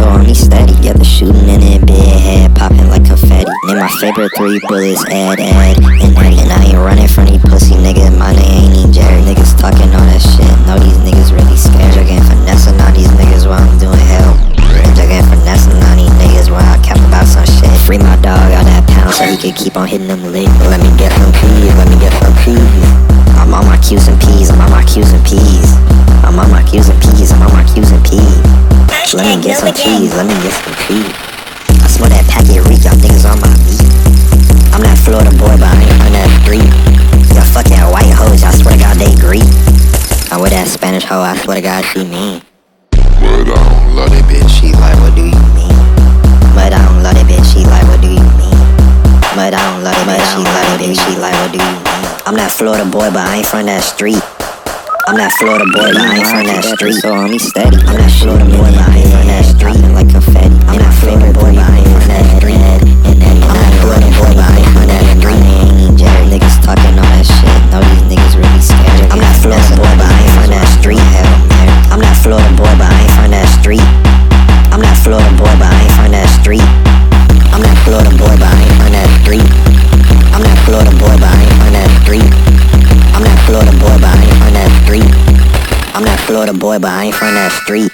so on me steady. Get the shooting in it, big head popping like confetti. Name my favorite three bullets, add, add, and add. And I ain't running from these pussy niggas. My name ain't even Jerry. Niggas talking all that shit. Know these niggas really scared. Jugging finessing all these niggas while I'm doing hell. Jugging finessing all these niggas while I cap about some shit. Free my dog out that pound so he can keep on hitting them licks. Let me get some keys. Let me get some keys. I'm on my Q's and P's. I'm on my Q's and P's. I'm on my Q's and P's. I'm on my Q's and P's. Let me get some cheese, let me get some cheese. I swear that packet reek, y'all niggas on my meat. I'm that Florida boy, but I ain't on that street. Y'all fucking white hoes, I swear to God they greet. I'm with that Spanish hoe, I swear to God she mean. But I don't love that bitch. She like, what do you mean? But I don't love that bitch, she like, what do you mean? But I don't love that bitch, she like, what do you She like, what do you mean? I'm that Florida boy, but I ain't from that street. I'm that Florida boy, but I ain't from that street. So me steady. I'm that Florida boy, but I ain't from that street. Like confetti. I'm that Florida boy, but I ain't from that street. I'm that Florida boy, but I ain't from that street. Ain't Jerry niggas talking all that shit. Know these niggas really scared. I'm that Florida boy, but I ain't from that street. Hell, I'm that Florida boy, but I ain't from that street. I'm that Florida boy, but I ain't from that street. I'm that Florida boy, but I ain't from that street. That Florida boy, but I ain't from that street.